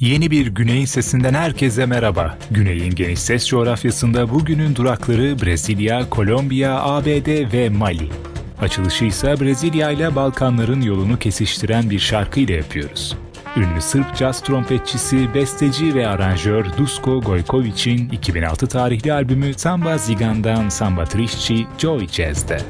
Yeni bir Güney sesinden herkese merhaba. Güney'in geniş ses coğrafyasında bugünün durakları Brezilya, Kolombiya, ABD ve Mali. Açılışı ise Brezilya ile Balkanların yolunu kesiştiren bir şarkı ile yapıyoruz. Ünlü Sırp caz trompetçisi, besteci ve aranjör Dusko Gojkovic'in 2006 tarihli albümü Samba Zigan'dan Samba Trişçi Joy Jazz'de.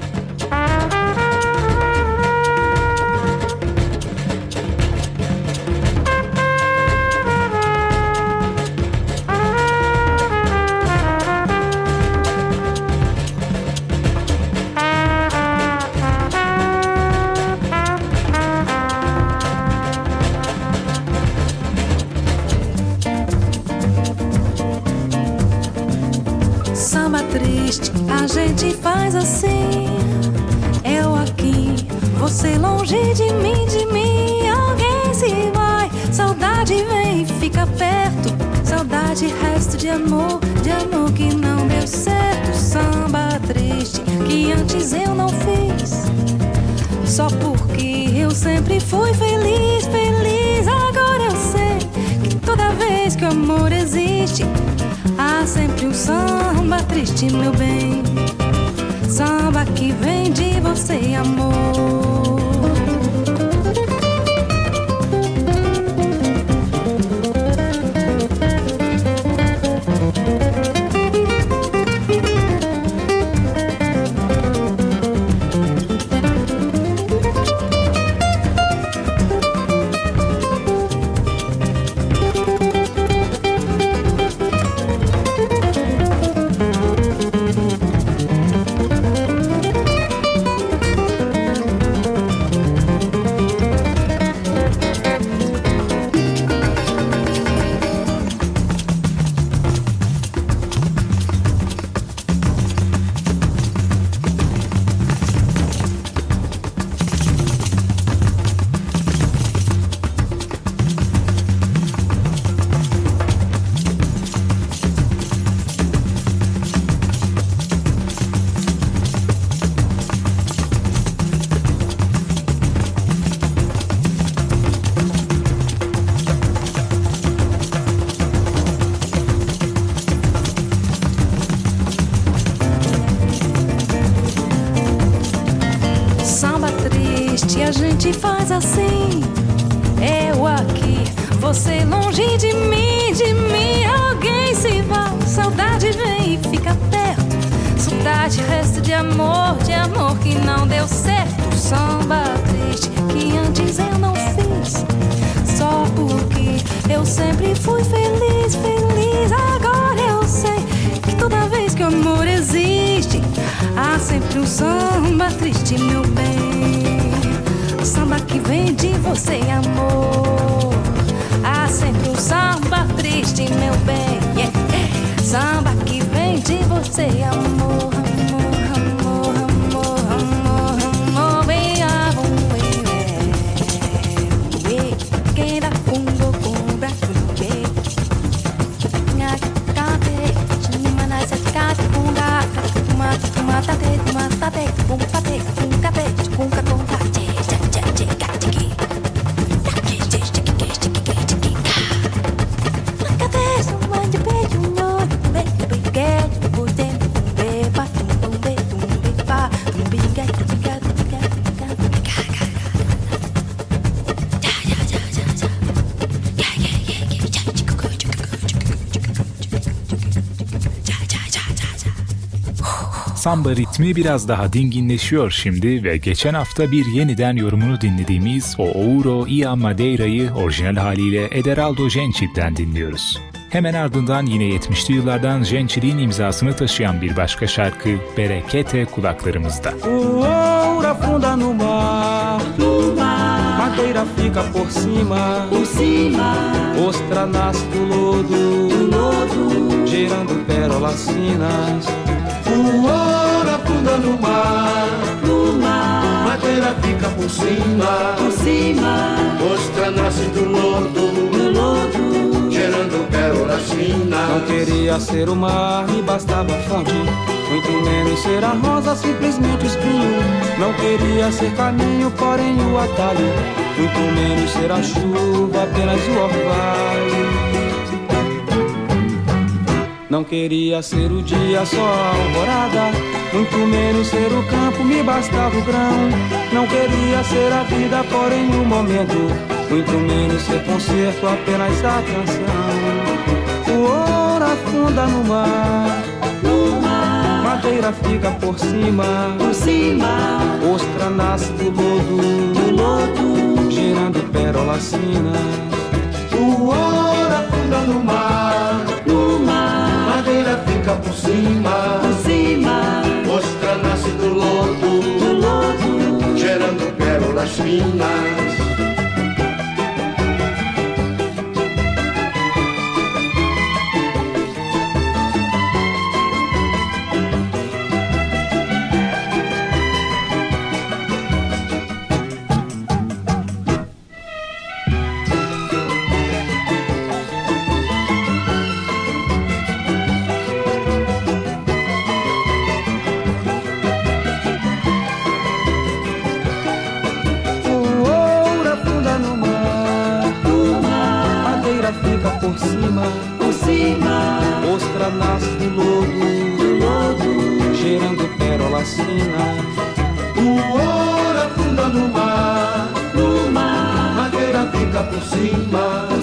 meu bem. Yeah. Samba que vem de você, amor. Ritmi biraz daha dinginleşiyor şimdi ve geçen hafta bir yeniden yorumunu dinlediğimiz o Ouro Ia Madeira'yı orijinal haliyle Ederaldo Gencil'den dinliyoruz. Hemen ardından yine 70'li yıllardan Gencil'in imzasını taşıyan bir başka şarkı Berekete kulaklarımızda. Ouro afunda no mar, no mar. Madeira fica por cima, por cima. Ostra nasce do lodo, do lodo. Gerando pérolas finas. Ouro afunda no mar, no mar. Madeira fica por cima, por cima. Ostra nasce do lodo, do lodo. Gerando pérolas finas. Não queria ser o mar, me bastava a fonte. Muito menos ser a rosa, simplesmente espinho. Não queria ser caminho, porém o atalho. Muito menos ser a chuva, apenas o orvalho. Não queria ser o dia só a alvorada, muito menos ser o campo, me bastava o grão. Não queria ser a vida, porém no momento, muito menos ser concerto, apenas a canção. O ouro afunda no mar, no mar. Madeira fica por cima, por cima. Ostra nasce do lodo, do lodo, girando pérolas finas. O ouro afunda no mar, no mar. Madeira fica por cima, por cima. Lodo, do lodo, gerando pérolas finas. Cima.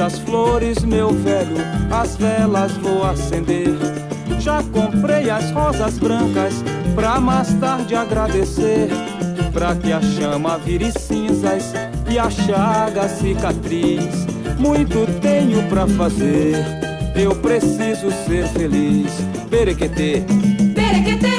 As flores, meu velho, as velas vou acender. Já comprei as rosas brancas pra mais tarde agradecer. Pra que a chama vire cinzas e a chaga cicatriz. Muito tenho pra fazer, eu preciso ser feliz. Berequetê, Berequete,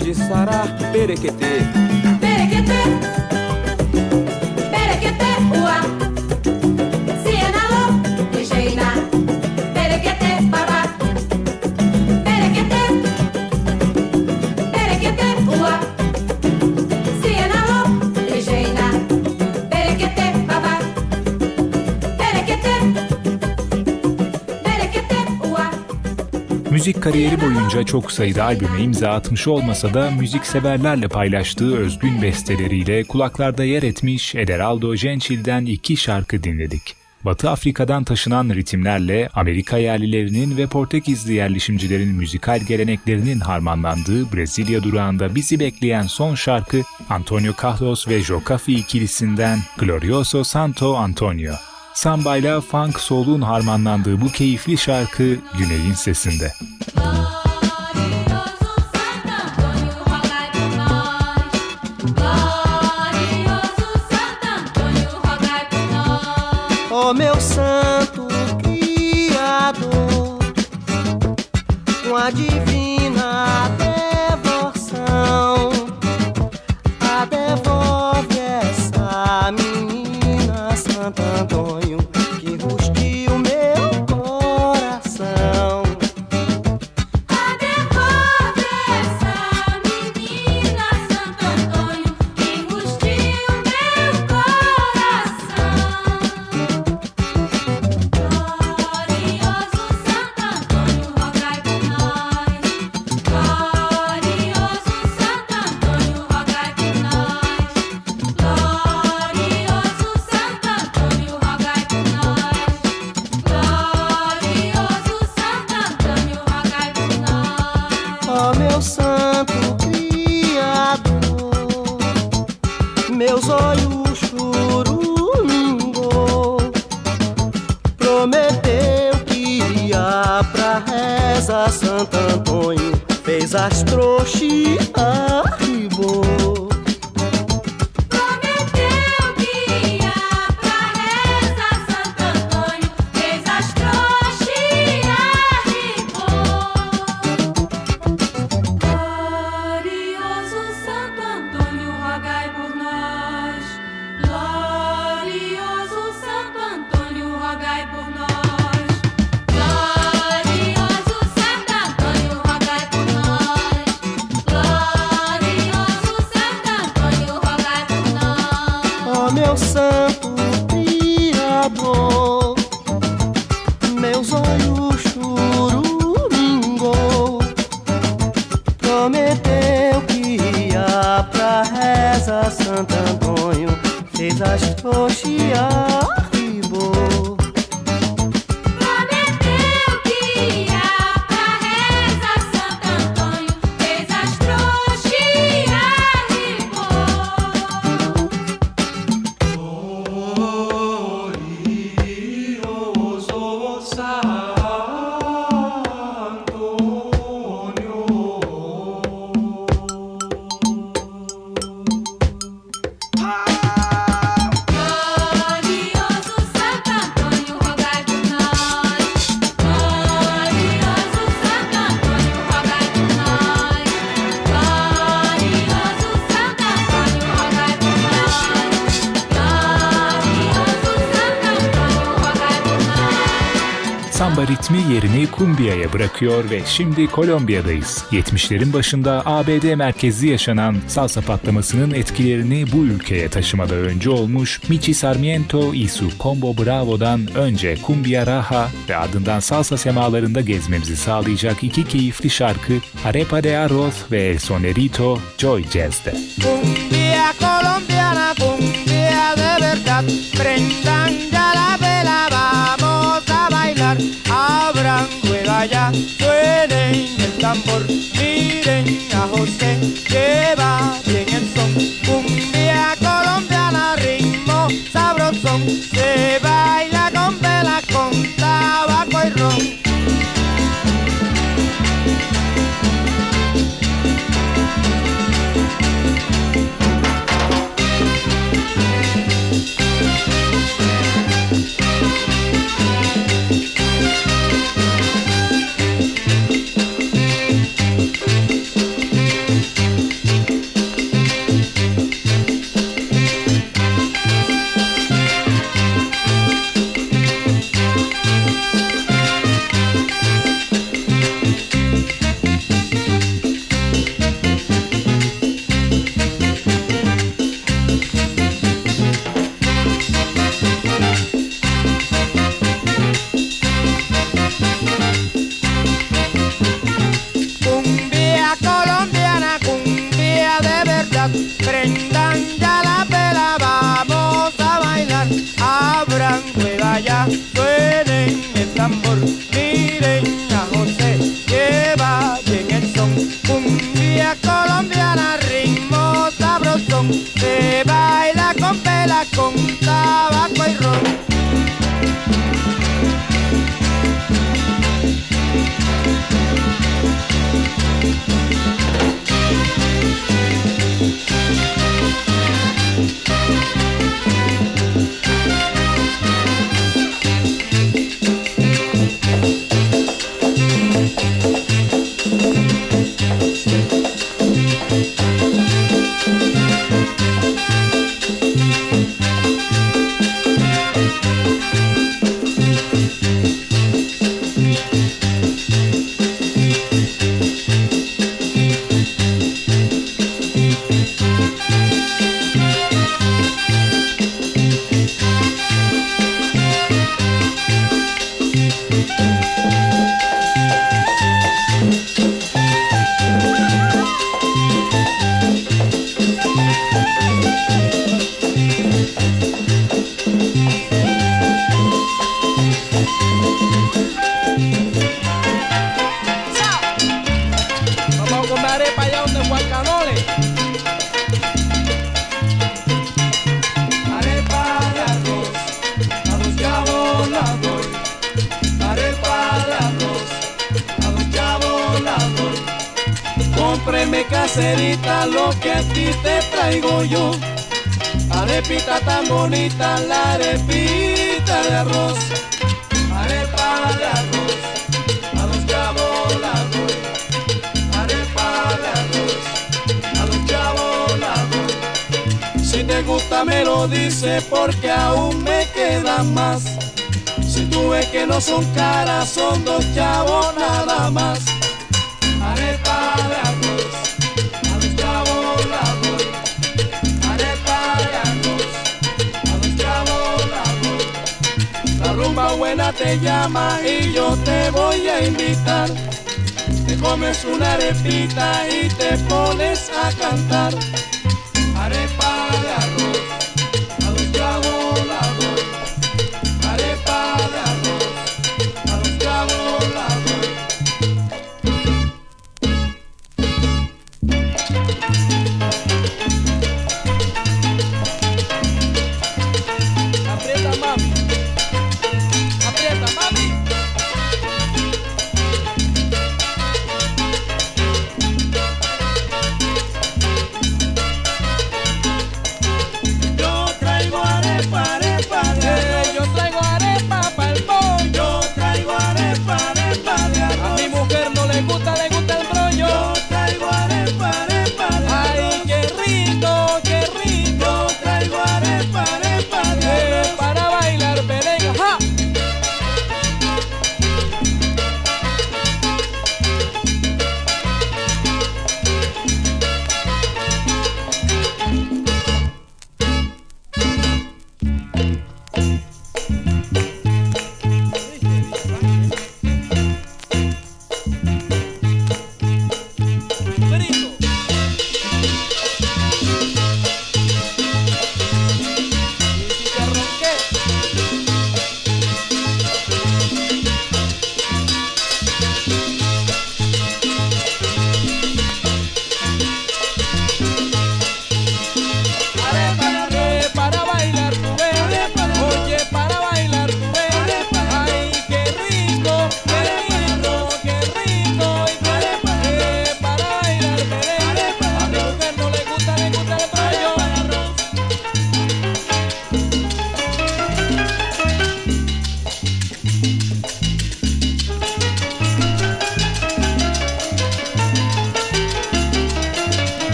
de sarar. Perequetê, Müzik kariyeri boyunca çok sayıda albüme imza atmış olmasa da müzikseverlerle paylaştığı özgün besteleriyle kulaklarda yer etmiş Ederaldo Gençil'den iki şarkı dinledik. Batı Afrika'dan taşınan ritimlerle Amerika yerlilerinin ve Portekizli yerleşimcilerin müzikal geleneklerinin harmanlandığı Brezilya durağında bizi bekleyen son şarkı Antonio Carlos ve Jocafi ikilisinden Glorioso Santo Antonio. Samba ile funk soul'un harmanlandığı bu keyifli şarkı Güney'in sesinde. Oh meus olhos churumingou, prometeu que ia pra reza Santo Antônio, fez as trouxas Samba ritmi yerini kumbiyaya bırakıyor ve şimdi Kolombiya'dayız. 70'lerin başında ABD merkezli yaşanan salsa patlamasının etkilerini bu ülkeye taşımada önce olmuş Michi Sarmiento y su Combo Bravo'dan önce Cumbia Raha ve ardından salsa semalarında gezmemizi sağlayacak iki keyifli şarkı Arepa de Arroz ve El Sonerito Joy Jazz'de. Cumbia colombiana, cumbia de verdad. Prendan suene el tambor. Lucerita, lo que a ti te traigo yo. Arepita tan bonita, la arepita de arroz. Arepa de arroz, a los chavos la voy. Arepa de arroz, a los chavos la voy. Si te gusta me lo dice porque aún me quedan más. Si tú ves que no son caras, son dos chavos nada más. llama y yo te voy a invitar. Te comes una arepita y te pones a cantar.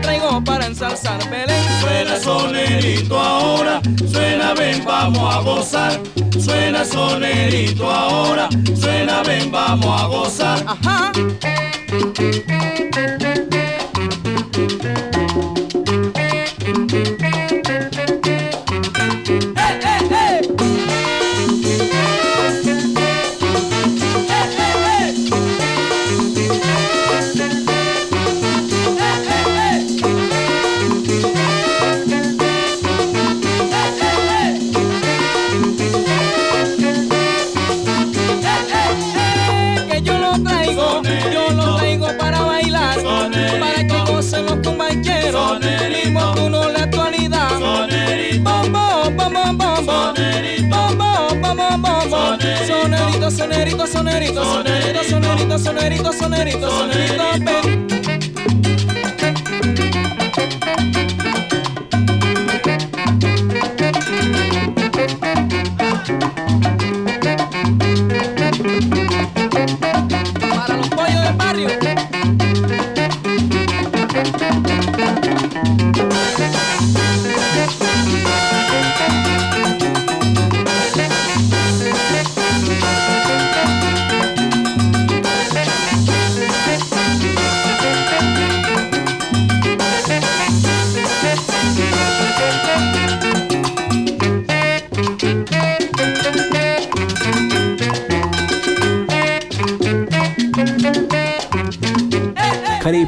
traigo para ensalzar Belén. Suena sonerito ahora, suena ven, vamos a gozar. Suena sonerito ahora, suena ven, vamos a gozar. Ajá. Sonerito, sonerito,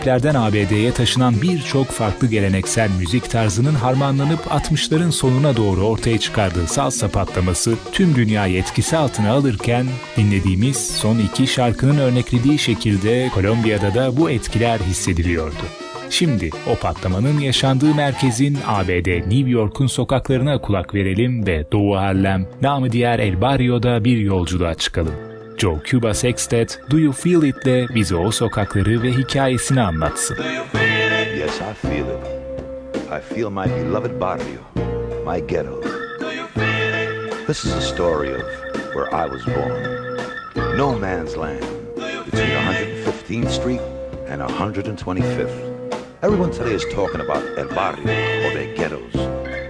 Karayipler'den ABD'ye taşınan birçok farklı geleneksel müzik tarzının harmanlanıp 60'ların sonuna doğru ortaya çıkardığı salsa patlaması tüm dünyayı etkisi altına alırken dinlediğimiz son iki şarkının örneklediği şekilde Kolombiya'da da bu etkiler hissediliyordu. Şimdi o patlamanın yaşandığı merkezin ABD New York'un sokaklarına kulak verelim ve Doğu Harlem, namı diğer El Barrio'da bir yolculuğa çıkalım. Joe Cuba Sextet, Do You Feel It'le bize o sokakları ve hikayesini anlatsın. Yes, I feel it. I feel my beloved barrio, my ghetto. This is a story of where I was born. No man's land between 115th Street and 125th. Everyone today is talking about El Barrio or their ghettos,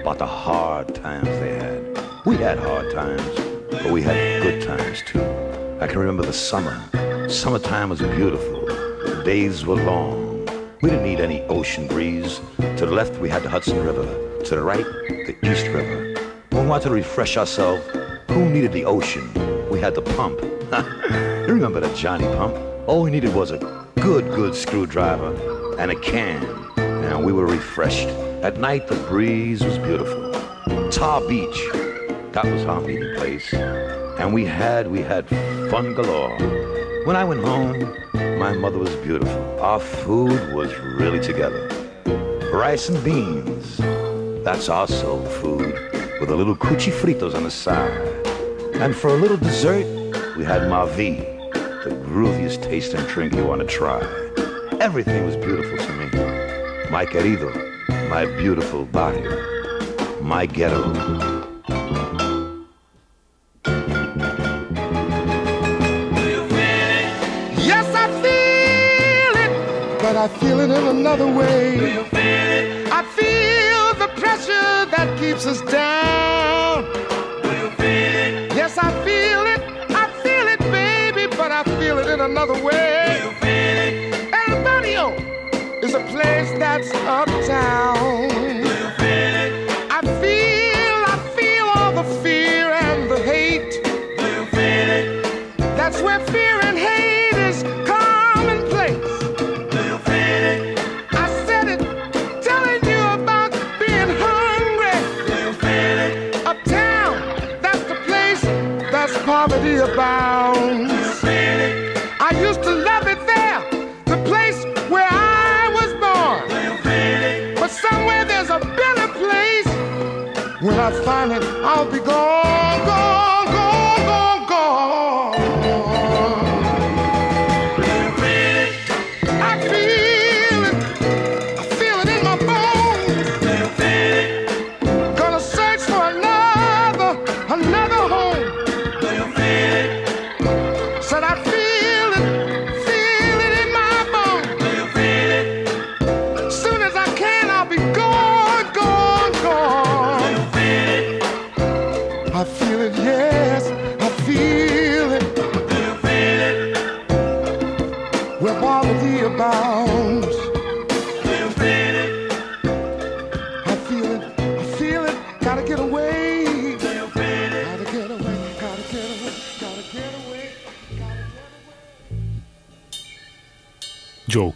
about the hard times they had. We had hard times, but we had good times too. I can remember the summer. Summertime was beautiful. The days were long. We didn't need any ocean breeze. To the left, we had the Hudson River. To the right, the East River. When we wanted to refresh ourselves, who needed the ocean? We had the pump. you remember the Johnny pump? All we needed was a good, good screwdriver and a can, and we were refreshed. At night, the breeze was beautiful. Tar Beach, that was our meeting place. And we had, we had fun galore. When I went home, my mother was beautiful. Our food was really together. Rice and beans, that's our soul food, with a little cuchi fritos on the side. And for a little dessert, we had Mavi, the grooviest tasting drink you want to try. Everything was beautiful to me. My querido, my beautiful barrio, my ghetto. Another way. I feel the pressure that keeps us down. Yes, I feel it, I feel it, baby, but I feel it in another way. El Barrio is a place that's uptown.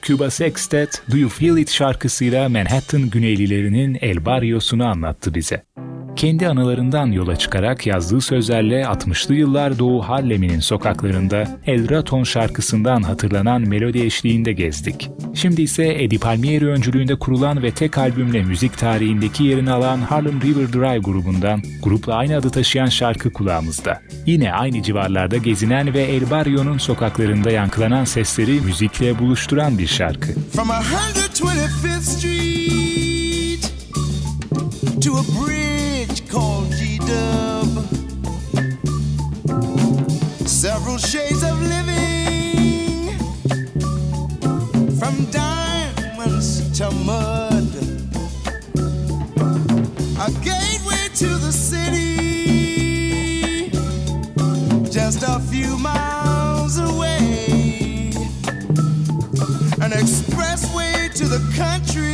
Cuba Sextet, Do You Feel It şarkısıyla Manhattan Güneylilerinin El Barrios'unu anlattı bize. Kendi anılarından yola çıkarak yazdığı sözlerle 60'lı yıllar Doğu Harlem'inin sokaklarında El Raton şarkısından hatırlanan melodi eşliğinde gezdik. Şimdi ise Eddie Palmieri öncülüğünde kurulan ve tek albümle müzik tarihindeki yerini alan Harlem River Drive grubundan grupla aynı adı taşıyan şarkı kulağımızda. Yine aynı civarlarda gezinen ve El Barrio'nun sokaklarında yankılanan sesleri müzikle buluşturan bir şarkı. From 125th Street to a bridge Dub. Several shades of living from diamonds to mud. A gateway to the city, just a few miles away an expressway to the country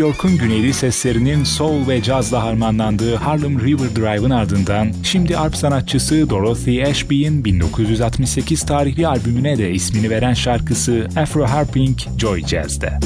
York'un güneyli seslerinin soul ve cazla harmanlandığı Harlem River Drive'ın ardından şimdi arp sanatçısı Dorothy Ashby'in 1968 tarihli albümüne de ismini veren şarkısı Afro Harping Joy Jazz'de.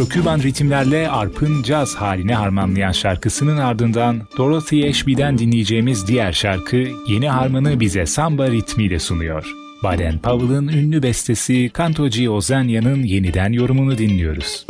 Afro-Küban ritimlerle arpın caz haline harmanlayan şarkısının ardından Dorothy Ashby'den dinleyeceğimiz diğer şarkı yeni harmanı bize samba ritmiyle sunuyor. Baden Powell'ın ünlü bestesi Kantoci Ozanya'nın yeniden yorumunu dinliyoruz.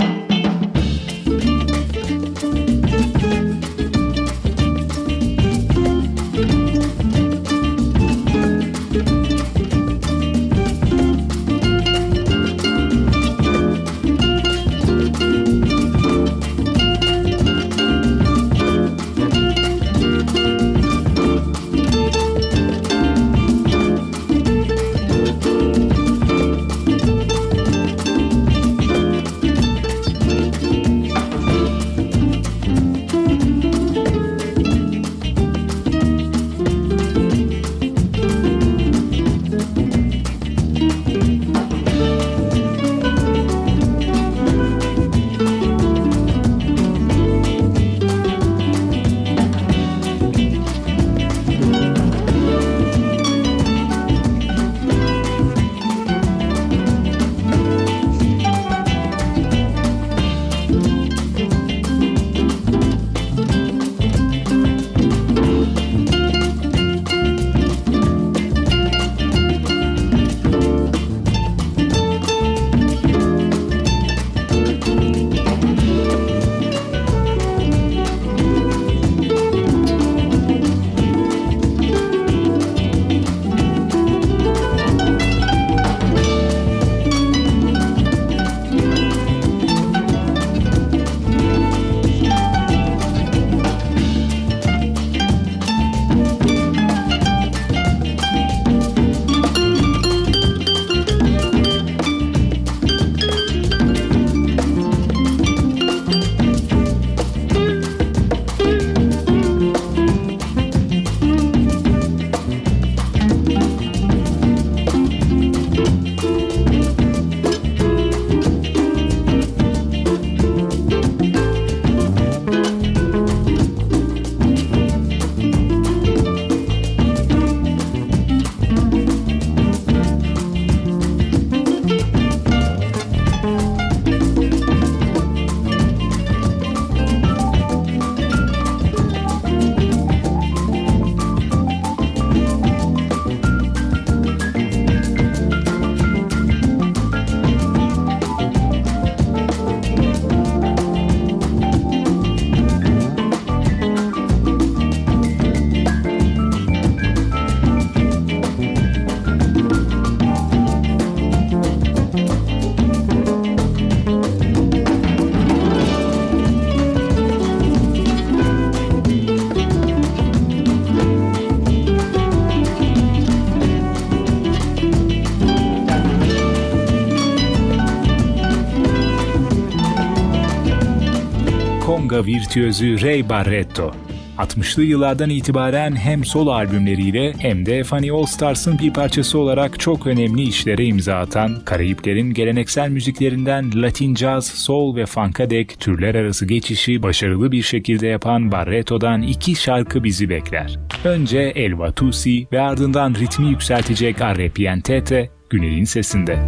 Virtüözü Ray Barretto. 60'lı yıllardan itibaren hem solo albümleriyle hem de Funny All Stars'ın bir parçası olarak çok önemli işlere imza atan, Karayiplerin geleneksel müziklerinden Latin Jazz, Soul ve Funk'a dek türler arası geçişi başarılı bir şekilde yapan Barretto'dan iki şarkı bizi bekler. Önce El Watusi ve ardından ritmi yükseltecek Arrepientete, Güney'in sesinde.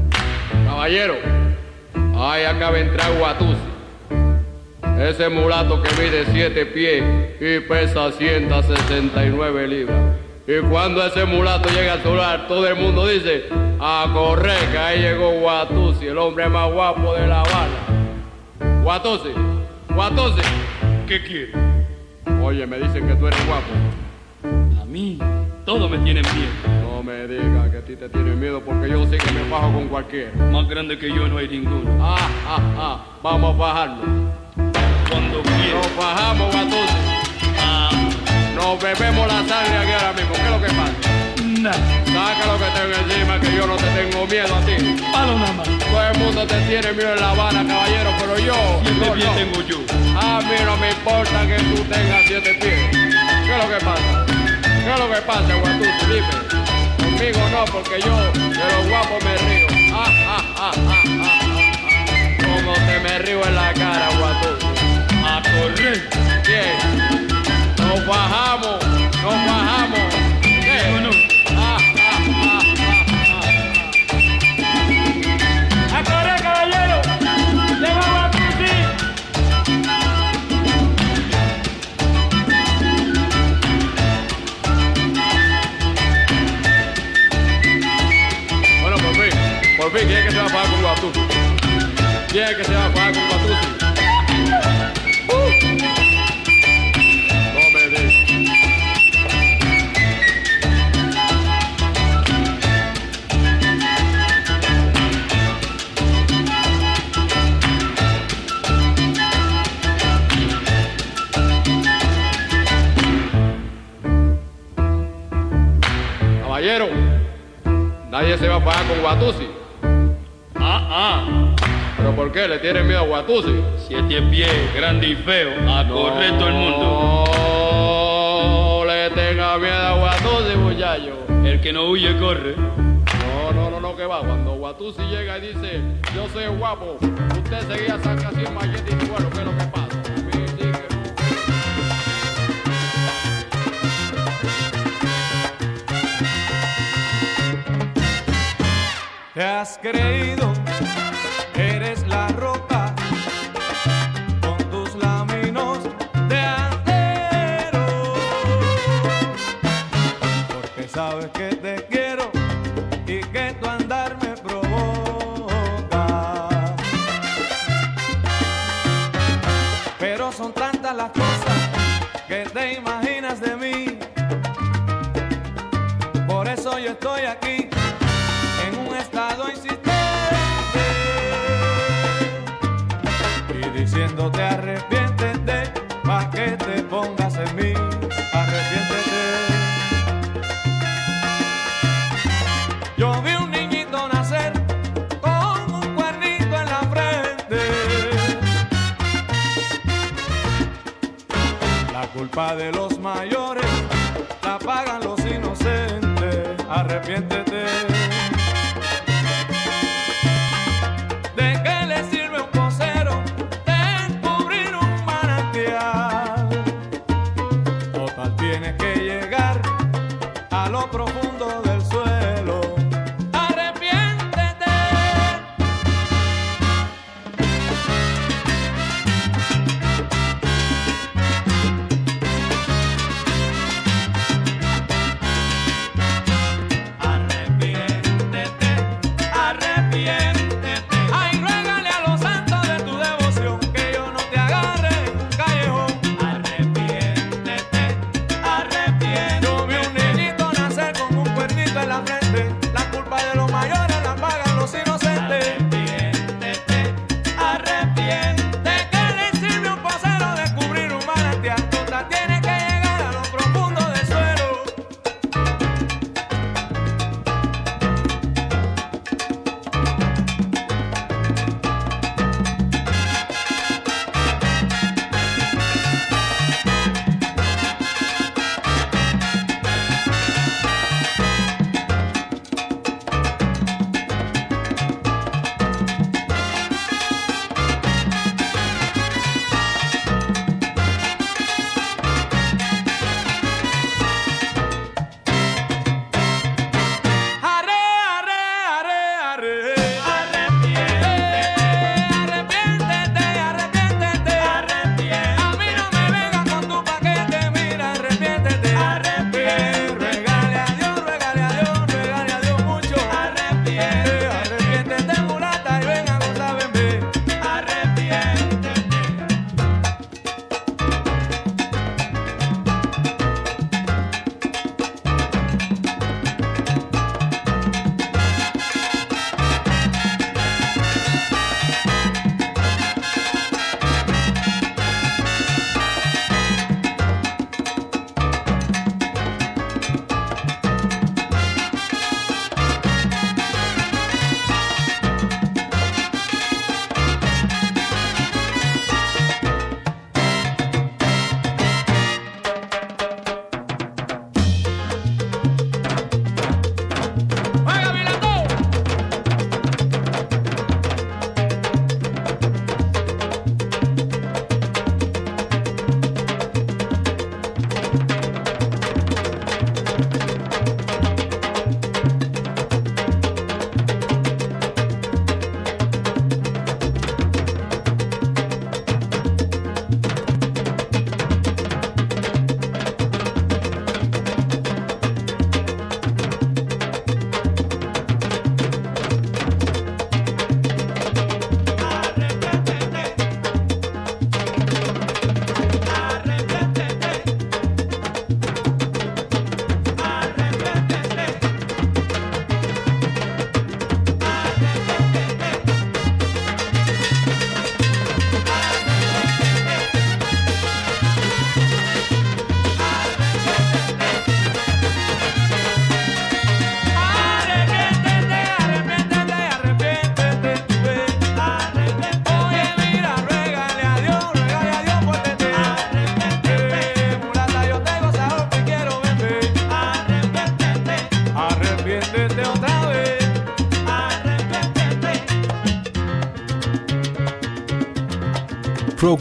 Caballero, ay acá vendrá Guatusi. Ese mulato que mide siete pies y pesa 169 libras. Y cuando ese mulato llega al solar, todo el mundo dice, a correr, que ahí llegó Guatusi, el hombre más guapo de La Habana. Guatusi, Guatusi, ¿qué quiere? Oye, me dicen que tú eres guapo. A mí, todos me tienen miedo. No me digas que a ti te tienen miedo porque yo sé que me fajo con cualquiera. Más grande que yo no hay ninguno. Ah, ah, ah, vamos a fajarnos. Cuando quiera. Nos fajamos, Guatusi. Ah, Nos bebemos la sangre aquí ahora mismo. ¿Qué es lo que pasa? nada. Saca lo que tengo encima, que yo no te tengo miedo a ti. Palo nada más. Todo el mundo te tiene miedo en La Habana, caballero, pero yo. Siete yo pies no. tengo yo. A mí no me importa que tú tengas siete pies. ¿Qué es lo que pasa? ¿Qué es lo que pasa, Guatusi? Dime. Conmigo no, porque yo de los guapos me río. Ah, ah, ah, ah, ah, ah, ah. Como te me río en la cara. Nos bajamos, nos bajamos. Bien. Ah, ah, a a Bueno, por por fin, ¿quién es que se va a pagar con Guatú? ¿Quién es que se va a pagar? Se va a fajar con Guatusi. Ah, ah. ¿Pero por qué? ¿Le tienen miedo a Guatusi? Siete pies, grande y feo, a correr todo el mundo. No le tenga miedo a Guatusi, muchacho. El que no huye corre. No, no, no, no, que va. Cuando Guatusi llega y dice, yo soy guapo, usted seguía saca así en mallete y bueno, ¿qué es lo que pasa? Te has creído, eres la culpa de los mayores la pagan los inocentes, arrepiéntete.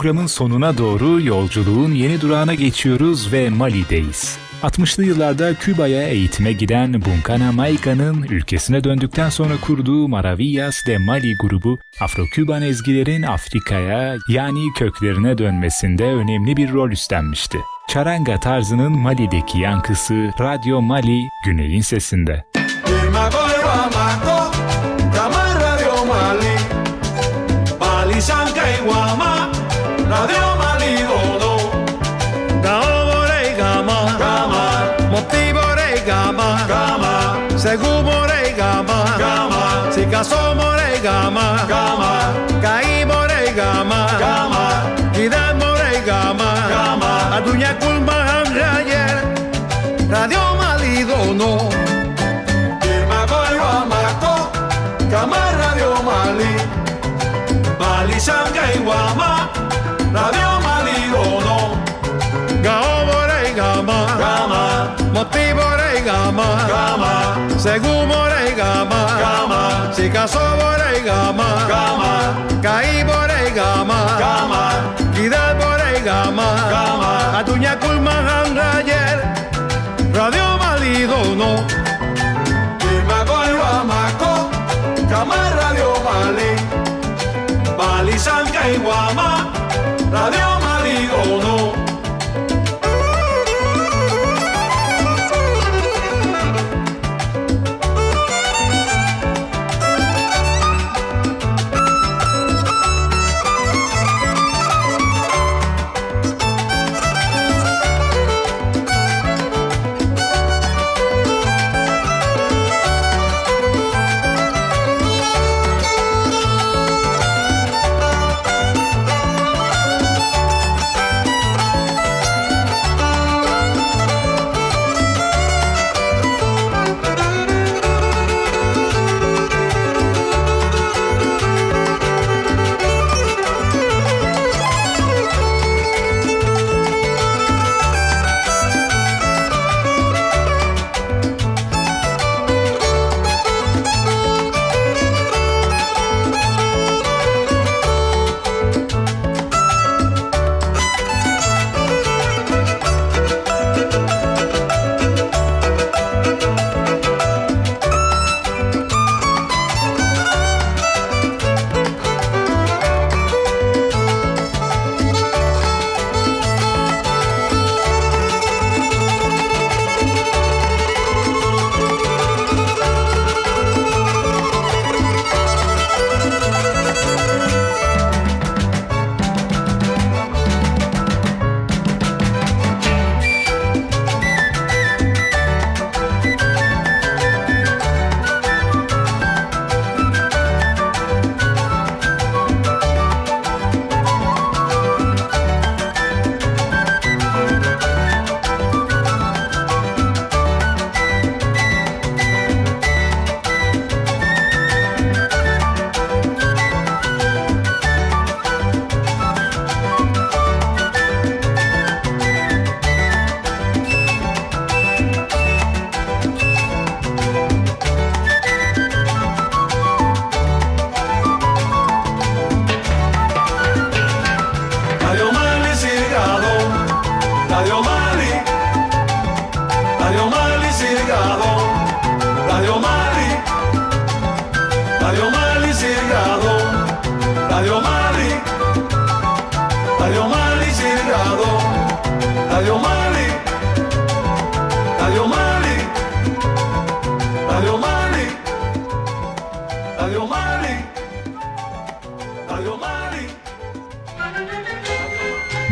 Programın sonuna doğru yolculuğun yeni durağına geçiyoruz ve Mali'deyiz. 60'lı yıllarda Küba'ya eğitime giden Bunkana Maika'nın ülkesine döndükten sonra kurduğu Maravillas de Mali grubu Afro-Küban ezgilerin Afrika'ya yani köklerine dönmesinde önemli bir rol üstlenmişti. Charanga tarzının Mali'deki yankısı Radyo Mali, Güney'in sesinde. Mali, Radio Malidodo Daobore Gama Gama. Motibore Gama. Gama. Segubore Gama. Gama. Sikasomore Gama. Gama. Kaibore Gama. Gama. Kidamore Gama. Gama. Aduña Kulma Rayer Radio Malidodo Irma Goyo Amako Gama Radio Mali Mali Shanghai Guama. Radio Maligono Gaomore Gama Gama. Motibore Gama. Gama. Segumore Gama. Gama. Chikasobore Gama. Gama. Caibore Gama. Gama. Kidalbore Gama. Gama. Atuñaculmahan Rayer Radio Maligono Kirmagol Guamaco Gama Radio Mali Bali San Radio Mar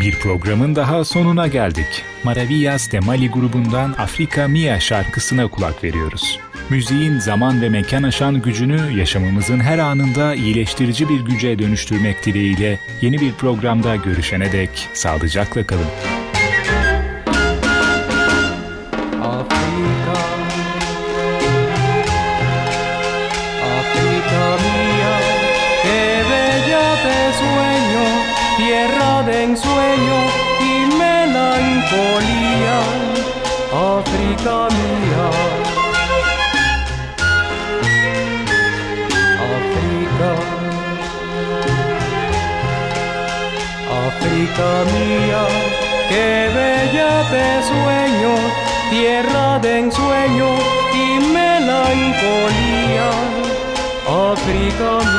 Bir programın daha sonuna geldik. Maravillas de Mali grubundan Afrika Mia şarkısına kulak veriyoruz. Müziğin zaman ve mekan aşan gücünü yaşamımızın her anında iyileştirici bir güce dönüştürmek dileğiyle yeni bir programda görüşene dek sağlıcakla kalın. De ensueño y melancolía. África